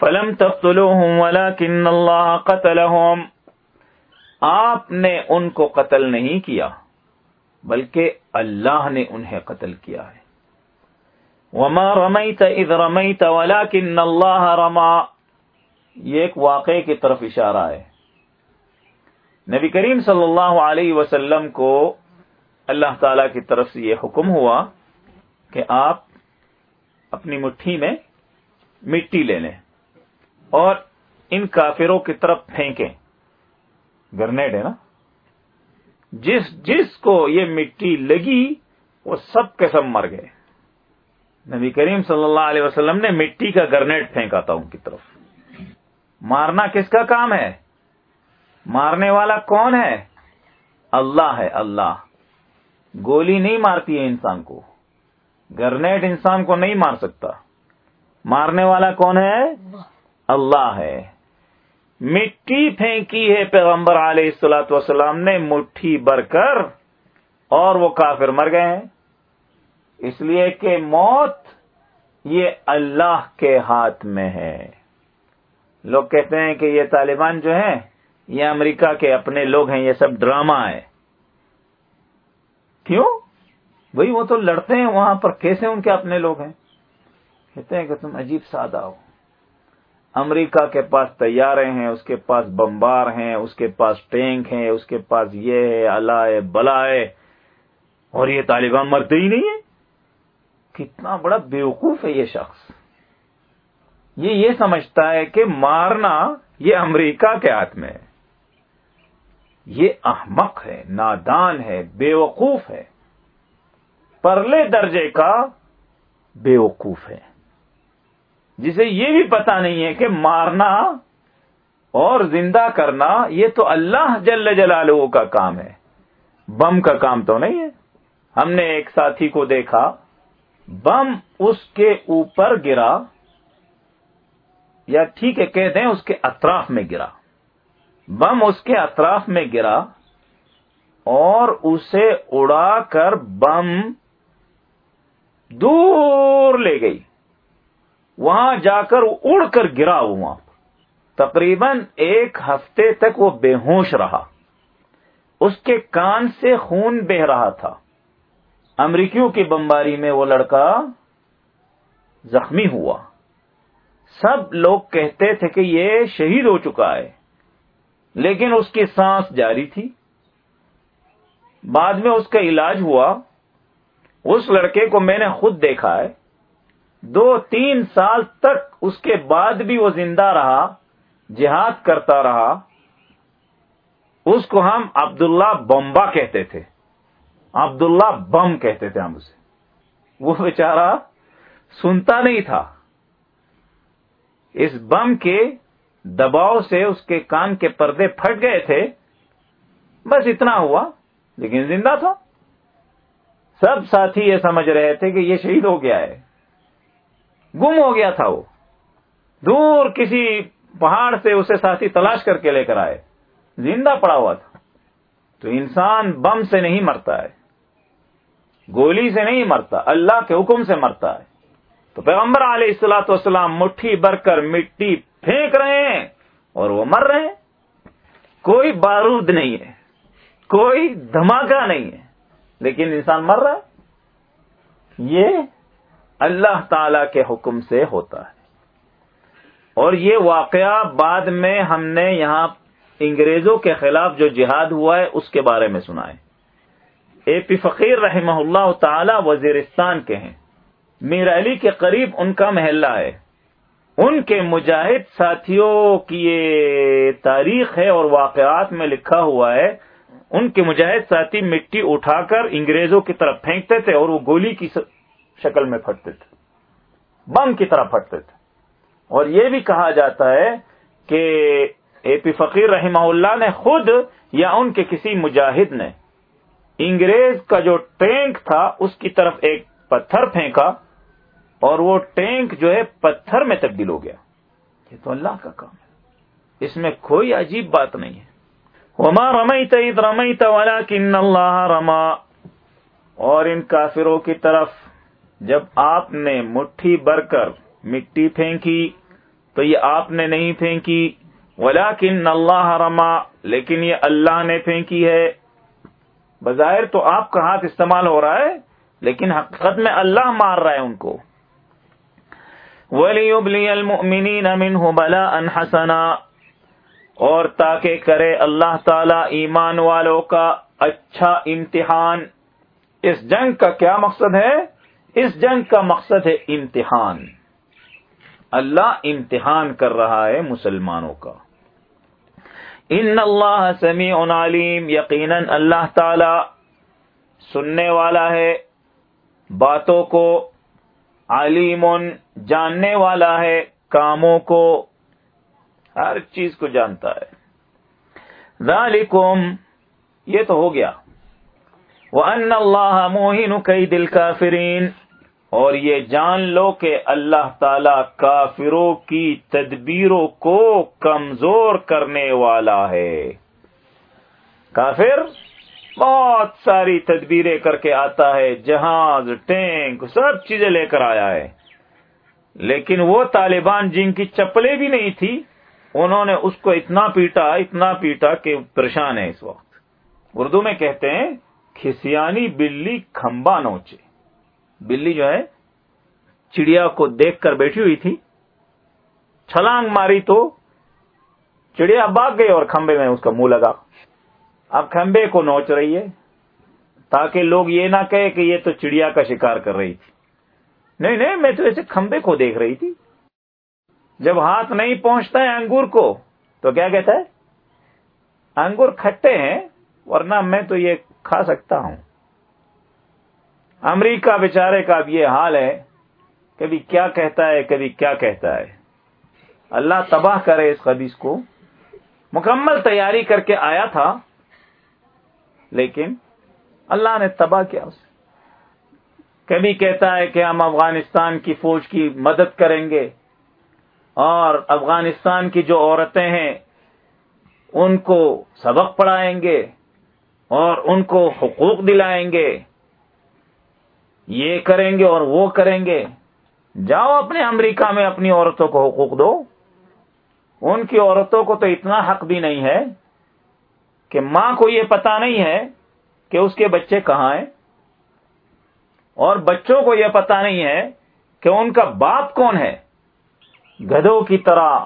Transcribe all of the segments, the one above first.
Film تقتلوهم ولكن اللہ قتلهم۔ آپ نے ان کو قتل نہیں کیا، بلکہ اللہ نے انہیں قتل کیا ہے۔ وما رمیت اذ رمیت ولكن اللہ رما یہ ایک واقعے کی طرف اشارہ ہے۔ نبی کریم صلی اللہ علیہ وسلم کو اللہ تعالی کی طرف سے یہ حکم ہوا کہ آپ اپنی مٹھی میں مٹی لے لیں۔ اور ان کافروں کی طرف پھینکیں۔ گرنیڈ ہے نا؟ جس جس کو یہ مٹی لگی، وہ سب کے سب مر گئے۔ نبی کریم صلی اللہ علیہ وسلم نے مٹی کا گرنیڈ پھینکا تھا ان کی طرف۔ مارنا کس کا کام ہے؟ مارنے والا کون ہے؟ اللہ ہے، اللہ۔ گولی نہیں مارتی ہے انسان کو۔ گرنیٹ انسان کو نہیں مار سکتا۔ مارنے والا کون ہے؟ اللہ ہے۔ مٹی پھینکی ہے پیغمبر علیہ السلاۃ وسلام نے، مٹھی بھر کر، اور وہ کافر مر گئے ہیں۔ اس لیے کہ موت یہ اللہ کے ہاتھ میں ہے۔ لوگ کہتے ہیں کہ یہ طالبان جو ہیں، یہ امریکہ کے اپنے لوگ ہیں، یہ سب ڈرامہ ہے۔ کیوں؟ بھائی وہ تو لڑتے ہیں، وہاں پر کیسے ان کے اپنے لوگ ہیں؟ کہتے ہیں کہ تم عجیب سادہ ہو۔ امریکہ کے پاس تیارے ہیں، اس کے پاس بمبار ہیں، اس کے پاس ٹینک ہیں، اس کے پاس یہ ہے، اللہ ہے، بلا ہے۔ اور یہ طالبان مرتے ہی نہیں ہے کتنا بڑا بیوقوف ہے یہ شخص۔ یہ یہ سمجھتا ہے کہ مارنا یہ امریکہ کے ہاتھ میں ہے۔ یہ احمق ہے، نادان ہے، بیوقوف ہے۔ پرلے درجے کا بیوقوف ہے۔ جسے یہ بھی پتا نہیں ہے کہ مارنا اور زندہ کرنا یہ تو اللہ جل جلالہ کا کام ہے۔ بم کا کام تو نہیں ہے۔ ہم نے ایک ساتھی کو دیکھا، بم اس کے اوپر گرا، یا ٹھیک ہے، کہہ دیں اس کے اطراف میں گرا۔ بم اس کے اطراف میں گرا اور اسے اڑا کر بم دور لے گئی۔ وہاں جا کر اڑ کر گرا وہاں تقریباً ایک ہفتے تک وہ بے ہوش رہا۔ اس کے کان سے خون بہ رہا تھا۔ امریکیوں کی بمباری میں وہ لڑکا زخمی ہوا۔ سب لوگ کہتے تھے کہ یہ شہید ہو چکا ہے۔ لیکن اس کی سانس جاری تھی۔ بعد میں اس کا علاج ہوا۔ اس لڑکے کو میں نے خود دیکھا ہے۔ دو تین سال تک اس کے بعد بھی وہ زندہ رہا، جہاد کرتا رہا، اس کو ہم عبداللہ بمبا کہتے تھے۔ عبداللہ بم کہتے تھے ہم اسے۔ وہ بیچارہ سنتا نہیں تھا۔ اس بم کے دباؤ سے اس کے کان کے پردے پھٹ گئے تھے۔ بس اتنا ہوا، لیکن زندہ تھا۔ سب ساتھی یہ سمجھ رہے تھے کہ یہ شہید ہو گیا ہے۔ گم ہو گیا تھا وہ۔ دور کسی پہاڑ سے اسے ساتھی تلاش کر کے لے کر آئے۔ زندہ پڑا ہوا تھا۔ تو انسان بم سے نہیں مرتا ہے۔ گولی سے نہیں مرتا، اللہ کے حکم سے مرتا ہے۔ تو پیغمبر علیہ السلاۃ والسلام مٹھی بھر کر مٹی پھینک رہے ہیں اور وہ مر رہے ہیں۔ کوئی بارود نہیں ہے، کوئی دھماکہ نہیں ہے، لیکن انسان مر رہا ہے۔ یہ اللہ تعالی کے حکم سے ہوتا ہے۔ اور یہ واقعہ بعد میں ہم نے یہاں انگریزوں کے خلاف جو جہاد ہوا ہے، اس کے بارے میں سنا ہے۔ اے پی فقیر رحمہ اللہ تعالی وزیرستان کے ہیں۔ میر علی کے قریب ان کا محلہ ہے۔ ان کے مجاہد ساتھیوں کی یہ تاریخ ہے اور واقعات میں لکھا ہوا ہے، ان کے مجاہد ساتھی مٹی اٹھا کر انگریزوں کی طرف پھینکتے تھے اور وہ گولی کی شکل میں پھٹتے تھے، بم کی طرح پھٹتے تھے۔ اور یہ بھی کہا جاتا ہے کہ اے پی فقیر رحمہ اللہ نے خود یا ان کے کسی مجاہد نے انگریز کا جو ٹینک تھا، اس کی طرف ایک پتھر پھینکا اور وہ ٹینک جو ہے پتھر میں تبدیل ہو گیا۔ یہ تو اللہ کا کام ہے۔ اس میں کوئی عجیب بات نہیں ہے۔ وما رمیت اذ رمیت ولكن اللہ رما اور ان کافروں کی طرف جب آپ نے مٹھی بھر کر مٹی پھینکی، تو یہ آپ نے نہیں پھینکی۔ ولیکن اللہ رما، لیکن یہ اللہ نے پھینکی ہے۔ بظاہر تو آپ کا ہاتھ استعمال ہو رہا ہے، لیکن حقیقت میں اللہ مار رہا ہے ان کو۔ ولی ابلی المنی نمن بلا انحسنا اور تاکہ کرے اللہ تعالی ایمان والوں کا اچھا امتحان۔ اس جنگ کا کیا مقصد ہے؟ اس جنگ کا مقصد ہے امتحان۔ اللہ امتحان کر رہا ہے مسلمانوں کا۔ ان اللہ سمیع علیم، یقیناً اللہ تعالی سننے والا ہے، باتوں کو علیم جاننے والا ہے، کاموں کو ہر چیز کو جانتا ہے۔ ذالکم، یہ تو ہو گیا۔ وہ ان اللہ موہین کئی دل کافرین اور یہ جان لو کہ اللہ تعالی کافروں کی تدبیروں کو کمزور کرنے والا ہے۔ کافر بہت ساری تدبیریں کر کے آتا ہے، جہاز، ٹینک، سب چیزیں لے کر آیا ہے۔ لیکن وہ طالبان جن کی چپلیں بھی نہیں تھی، انہوں نے اس کو اتنا پیٹا اتنا پیٹا کہ پریشان ہے اس وقت۔ اردو میں کہتے ہیں، کھسیانی بلی کھمبا نوچے۔ بلی جو ہے، چڑیا کو دیکھ کر بیٹھی ہوئی تھی۔ چھلانگ ماری تو چڑیا باغ گئی اور کھمبے میں اس کا منہ لگا۔ اب کھمبے کو نوچ رہی ہے، تاکہ لوگ یہ نہ کہے کہ یہ تو چڑیا کا شکار کر رہی تھی۔ نہیں نہیں، میں تو ایسے کھمبے کو دیکھ رہی تھی۔ جب ہاتھ نہیں پہنچتا ہے انگور کو، تو کیا کہتا ہے؟ انگور کھٹے ہیں، ورنہ میں تو یہ کھا سکتا ہوں۔ امریکہ بیچارے کا اب یہ حال ہے، کبھی کیا کہتا ہے، کبھی کیا کہتا ہے۔ اللہ تباہ کرے اس خدیث کو۔ مکمل تیاری کر کے آیا تھا، لیکن اللہ نے تباہ کیا اسے کبھی کہتا ہے کہ ہم افغانستان کی فوج کی مدد کریں گے، اور افغانستان کی جو عورتیں ہیں، ان کو سبق پڑھائیں گے، اور ان کو حقوق دلائیں گے۔ یہ کریں گے اور وہ کریں گے۔ جاؤ اپنے امریکہ میں اپنی عورتوں کو حقوق دو۔ ان کی عورتوں کو تو اتنا حق بھی نہیں ہے کہ ماں کو یہ پتا نہیں ہے کہ اس کے بچے کہاں ہیں۔ اور بچوں کو یہ پتا نہیں ہے کہ ان کا باپ کون ہے۔ گدوں کی طرح،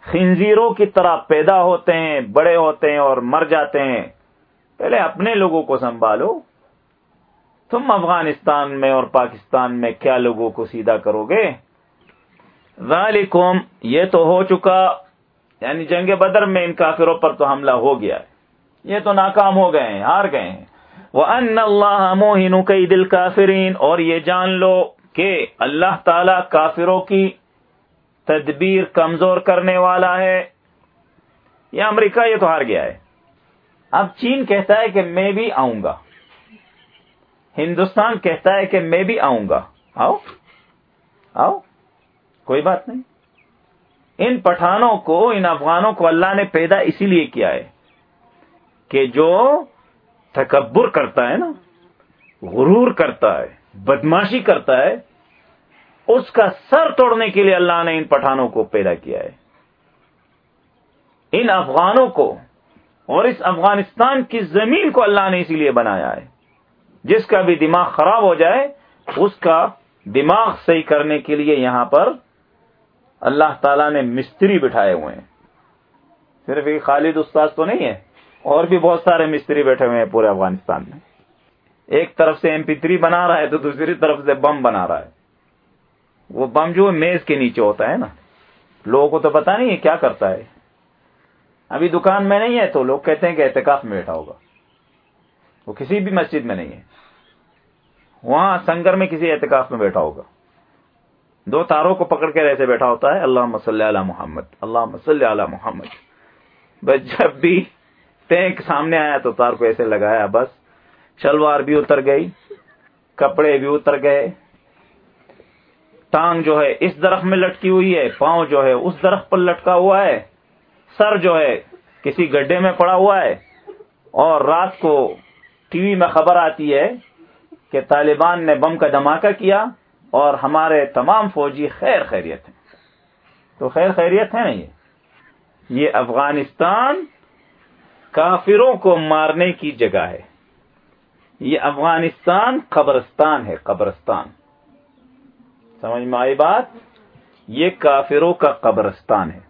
خنزیروں کی طرح پیدا ہوتے ہیں، بڑے ہوتے ہیں اور مر جاتے ہیں۔ پہلے اپنے لوگوں کو سنبھالو۔ تم افغانستان میں اور پاکستان میں کیا لوگوں کو سیدھا کرو گے؟ ذالکم، یہ تو ہو چکا یعنی جنگ بدر میں ان کافروں پر تو حملہ ہو گیا ہے۔ یہ تو ناکام ہو گئے ہیں، ہار گئے ہیں۔ وہ ان اللہ موہین کئی دل اور یہ جان لو کہ اللہ تعالی کافروں کی تدبیر کمزور کرنے والا ہے۔ یہ امریکہ یہ تو ہار گیا ہے۔ اب چین کہتا ہے کہ میں بھی آؤں گا۔ ہندوستان کہتا ہے کہ میں بھی آؤں گا۔ آؤ۔ آؤ۔ کوئی بات نہیں۔ ان پٹھانوں کو، ان افغانوں کو اللہ نے پیدا اسی لیے کیا ہے کہ جو تکبر کرتا ہے نا، غرور کرتا ہے، بدماشی کرتا ہے، اس کا سر توڑنے کے لیے اللہ نے ان پٹھانوں کو پیدا کیا ہے۔ ان افغانوں کو اور اس افغانستان کی زمین کو اللہ نے اسی لیے بنایا ہے۔ جس کا بھی دماغ خراب ہو جائے، اس کا دماغ صحیح کرنے کے لیے یہاں پر اللہ تعالی نے مستری بٹھائے ہوئے ہیں۔ صرف ایک خالد استاد تو نہیں ہے، اور بھی بہت سارے مستری بیٹھے ہوئے ہیں پورے افغانستان میں۔ ایک طرف سے ایم پی تھری بنا رہا ہے تو دوسری طرف سے بم بنا رہا ہے۔ وہ بم جو میز کے نیچے ہوتا ہے نا۔ لوگوں کو تو پتا نہیں ہے کیا کرتا ہے۔ ابھی دکان میں نہیں ہے تو لوگ کہتے ہیں کہ احتکاف میں بیٹھا ہوگا۔ وہ کسی بھی مسجد میں نہیں ہے۔ وہاں سنگر میں کسی احتکاف میں بیٹھا ہوگا۔ دو تاروں کو پکڑ کے ایسے بیٹھا ہوتا ہے اللہ مسل علی محمد اللہ مسل علی محمد۔ بس جب بھی ٹینک سامنے آیا تو تار کو ایسے لگایا، بس شلوار بھی اتر گئی، کپڑے بھی اتر گئے۔ ٹانگ جو ہے اس درخت میں لٹکی ہوئی ہے، پاؤں جو ہے اس درخت پر لٹکا ہوا ہے۔ سر جو ہے کسی گڈھے میں پڑا ہوا ہے۔ اور رات کو ٹی وی میں خبر آتی ہے کہ طالبان نے بم کا دھماکہ کیا اور ہمارے تمام فوجی خیر خیریت ہیں۔ تو خیر خیریت ہے نا یہ؟ یہ افغانستان کافروں کو مارنے کی جگہ ہے۔ یہ افغانستان قبرستان ہے، قبرستان۔ سمجھ میں آئی بات؟ یہ کافروں کا قبرستان ہے۔